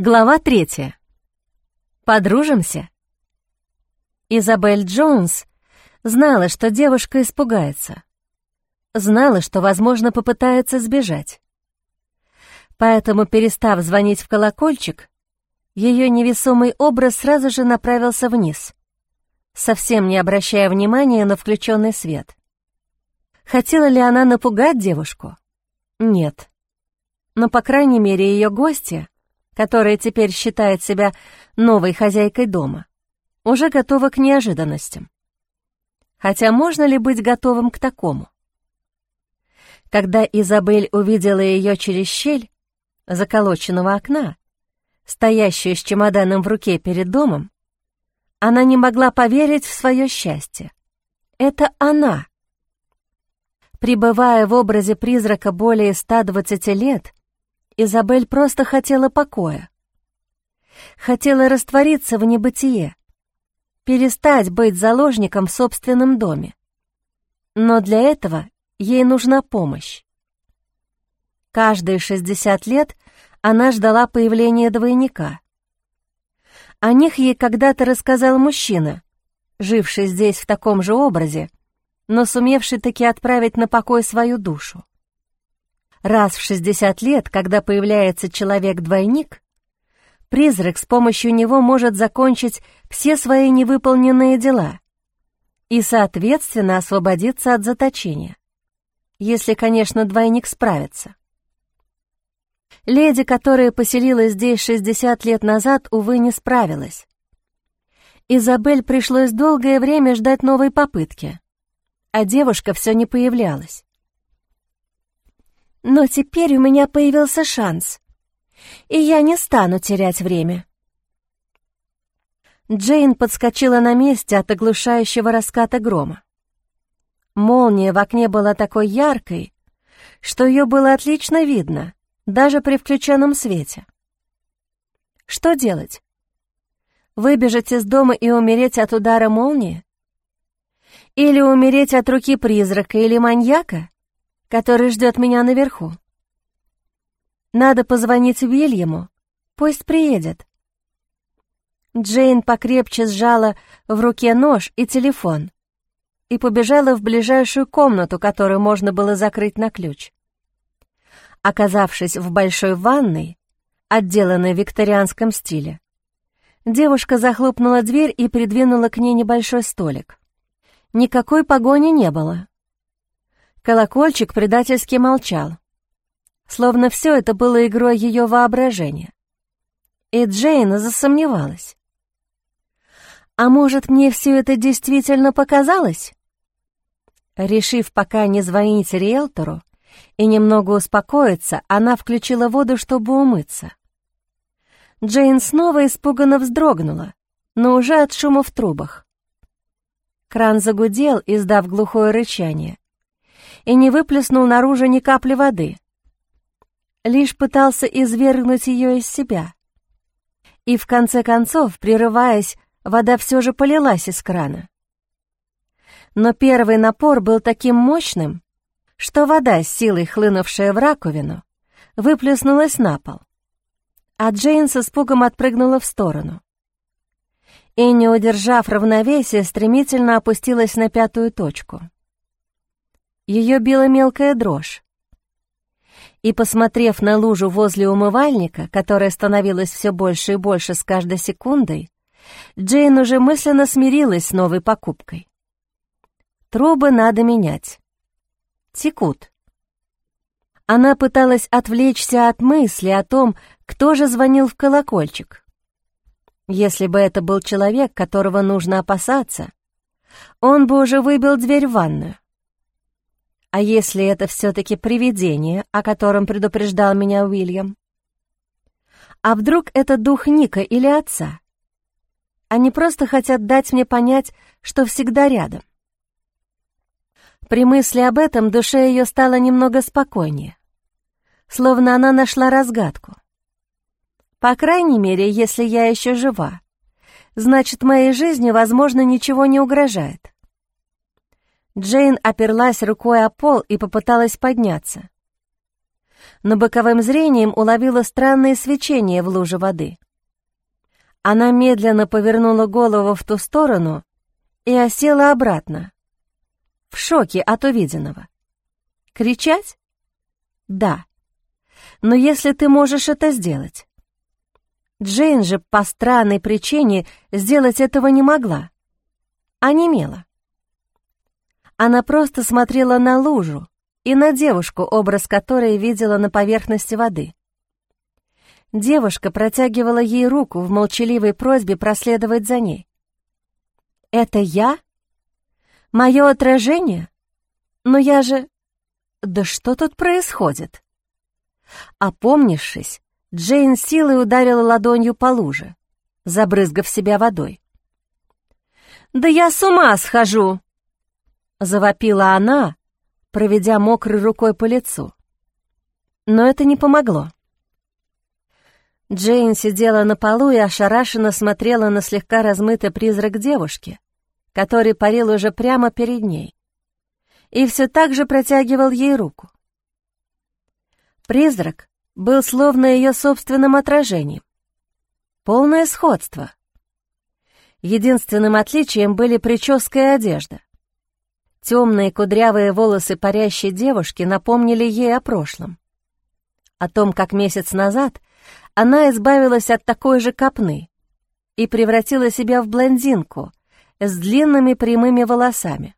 Глава третья. Подружимся? Изабель Джонс знала, что девушка испугается. Знала, что, возможно, попытается сбежать. Поэтому, перестав звонить в колокольчик, ее невесомый образ сразу же направился вниз, совсем не обращая внимания на включенный свет. Хотела ли она напугать девушку? Нет. Но, по крайней мере, ее гости — которая теперь считает себя новой хозяйкой дома, уже готова к неожиданностям. Хотя можно ли быть готовым к такому? Когда Изабель увидела ее через щель заколоченного окна, стоящую с чемоданом в руке перед домом, она не могла поверить в свое счастье. Это она. Пребывая в образе призрака более 120 лет, Изабель просто хотела покоя. Хотела раствориться в небытие, перестать быть заложником в собственном доме. Но для этого ей нужна помощь. Каждые 60 лет она ждала появления двойника. О них ей когда-то рассказал мужчина, живший здесь в таком же образе, но сумевший таки отправить на покой свою душу. Раз в 60 лет, когда появляется человек-двойник, призрак с помощью него может закончить все свои невыполненные дела и, соответственно, освободиться от заточения, если, конечно, двойник справится. Леди, которая поселилась здесь 60 лет назад, увы, не справилась. Изабель пришлось долгое время ждать новой попытки, а девушка все не появлялась. Но теперь у меня появился шанс, и я не стану терять время. Джейн подскочила на месте от оглушающего раската грома. Молния в окне была такой яркой, что ее было отлично видно, даже при включенном свете. Что делать? Выбежать из дома и умереть от удара молнии? Или умереть от руки призрака или маньяка? Который ждет меня наверху. Надо позвонить Уильяму, пусть приедет. Джейн покрепче сжала в руке нож и телефон и побежала в ближайшую комнату, которую можно было закрыть на ключ. Оказавшись в большой ванной, отделанной в викторианском стиле, девушка захлопнула дверь и придвинула к ней небольшой столик. Никакой погони не было. Колокольчик предательски молчал, словно все это было игрой ее воображения. И Джейна засомневалась. «А может, мне все это действительно показалось?» Решив пока не звонить риэлтору и немного успокоиться, она включила воду, чтобы умыться. Джейн снова испуганно вздрогнула, но уже от шума в трубах. Кран загудел, издав глухое рычание, и не выплеснул наружу ни капли воды. Лишь пытался извергнуть ее из себя. И в конце концов, прерываясь, вода все же полилась из крана. Но первый напор был таким мощным, что вода, с силой хлынувшая в раковину, выплеснулась на пол, а Джейн с испугом отпрыгнула в сторону. И, не удержав равновесия, стремительно опустилась на пятую точку. Ее била мелкая дрожь. И, посмотрев на лужу возле умывальника, которая становилась все больше и больше с каждой секундой, Джейн уже мысленно смирилась с новой покупкой. Трубы надо менять. Текут. Она пыталась отвлечься от мысли о том, кто же звонил в колокольчик. Если бы это был человек, которого нужно опасаться, он бы уже выбил дверь в ванную. А если это все-таки привидение, о котором предупреждал меня Уильям? А вдруг это дух Ника или отца? Они просто хотят дать мне понять, что всегда рядом. При мысли об этом душе ее стало немного спокойнее, словно она нашла разгадку. По крайней мере, если я еще жива, значит, моей жизни, возможно, ничего не угрожает. Джейн оперлась рукой о пол и попыталась подняться. но боковым зрением уловила странное свечение в луже воды. Она медленно повернула голову в ту сторону и осела обратно, в шоке от увиденного. Кричать? Да. Но если ты можешь это сделать. Джейн же по странной причине сделать этого не могла. А немела. Она просто смотрела на лужу и на девушку, образ которой видела на поверхности воды. Девушка протягивала ей руку в молчаливой просьбе проследовать за ней. «Это я? Мое отражение? Но я же... Да что тут происходит?» Опомнившись, Джейн силой ударила ладонью по луже, забрызгав себя водой. «Да я с ума схожу!» — завопила она, проведя мокрой рукой по лицу. Но это не помогло. Джейн сидела на полу и ошарашенно смотрела на слегка размытый призрак девушки, который парил уже прямо перед ней, и все так же протягивал ей руку. Призрак был словно ее собственным отражением. Полное сходство. Единственным отличием были прическа и одежда. Темные кудрявые волосы парящей девушки напомнили ей о прошлом. О том, как месяц назад она избавилась от такой же копны и превратила себя в блондинку с длинными прямыми волосами.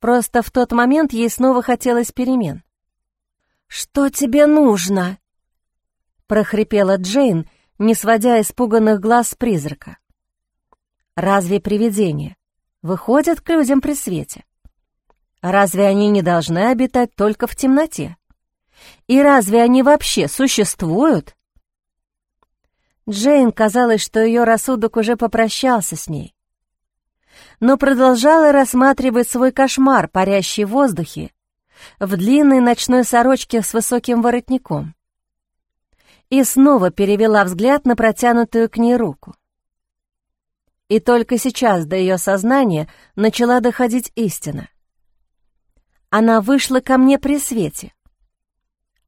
Просто в тот момент ей снова хотелось перемен. «Что тебе нужно?» — прохрипела Джейн, не сводя испуганных глаз с призрака. «Разве привидения выходят к людям при свете? Разве они не должны обитать только в темноте? И разве они вообще существуют?» Джейн казалось, что ее рассудок уже попрощался с ней, но продолжала рассматривать свой кошмар, парящий в воздухе, в длинной ночной сорочке с высоким воротником. И снова перевела взгляд на протянутую к ней руку. И только сейчас до ее сознания начала доходить истина. Она вышла ко мне при свете,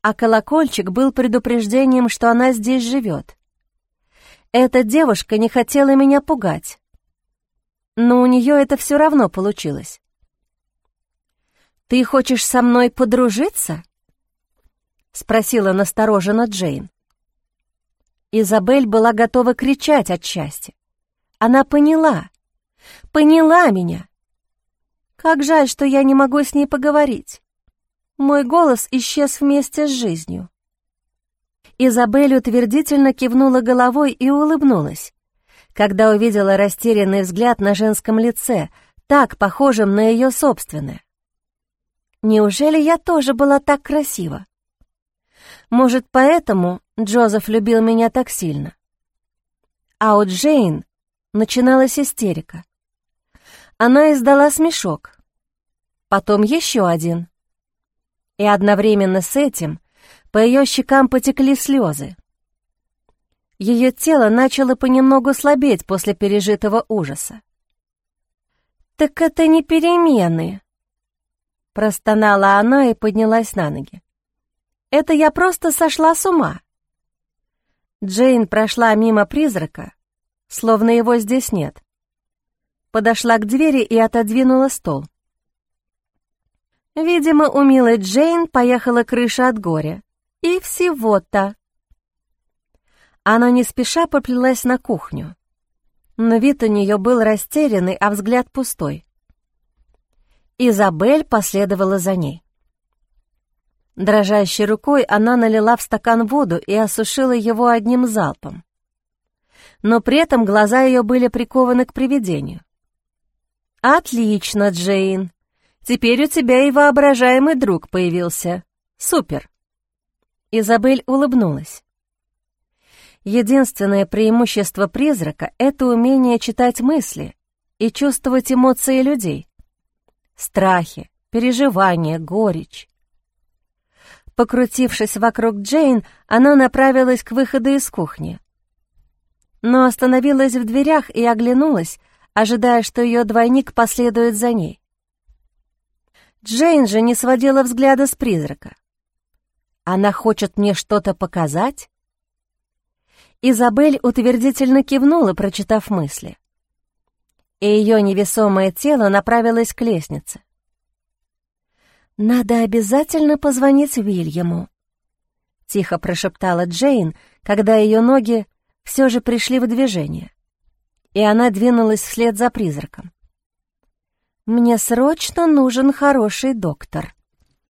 а колокольчик был предупреждением, что она здесь живет. Эта девушка не хотела меня пугать. Но у нее это все равно получилось. «Ты хочешь со мной подружиться?» — спросила настороженно Джейн. Изабель была готова кричать от счастья. Она поняла, поняла меня. Как жаль, что я не могу с ней поговорить. Мой голос исчез вместе с жизнью. Изабель утвердительно кивнула головой и улыбнулась, когда увидела растерянный взгляд на женском лице, так похожем на ее собственное. Неужели я тоже была так красива? Может, поэтому Джозеф любил меня так сильно? А у Джейн начиналась истерика. Она издала смешок, потом еще один. И одновременно с этим по ее щекам потекли слезы. Ее тело начало понемногу слабеть после пережитого ужаса. «Так это не перемены», — простонала она и поднялась на ноги. «Это я просто сошла с ума». Джейн прошла мимо призрака, словно его здесь нет. Подошла к двери и отодвинула стол. Видимо, у милой Джейн поехала крыша от горя. И всего-то. Она не спеша поплелась на кухню, но вид у нее был растерянный, а взгляд пустой. Изабель последовала за ней. Дрожащей рукой она налила в стакан воду и осушила его одним залпом. Но при этом глаза ее были прикованы к привидению. «Отлично, Джейн. Теперь у тебя и воображаемый друг появился. Супер!» Изабель улыбнулась. Единственное преимущество призрака — это умение читать мысли и чувствовать эмоции людей. Страхи, переживания, горечь. Покрутившись вокруг Джейн, она направилась к выходу из кухни. Но остановилась в дверях и оглянулась, ожидая, что ее двойник последует за ней. Джейн же не сводила взгляда с призрака. Она хочет мне что-то показать? Изабель утвердительно кивнула, прочитав мысли. И ее невесомое тело направилось к лестнице. «Надо обязательно позвонить Вильяму», — тихо прошептала Джейн, когда ее ноги все же пришли в движение, и она двинулась вслед за призраком. «Мне срочно нужен хороший доктор».